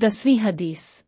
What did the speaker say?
Dasvi Hadis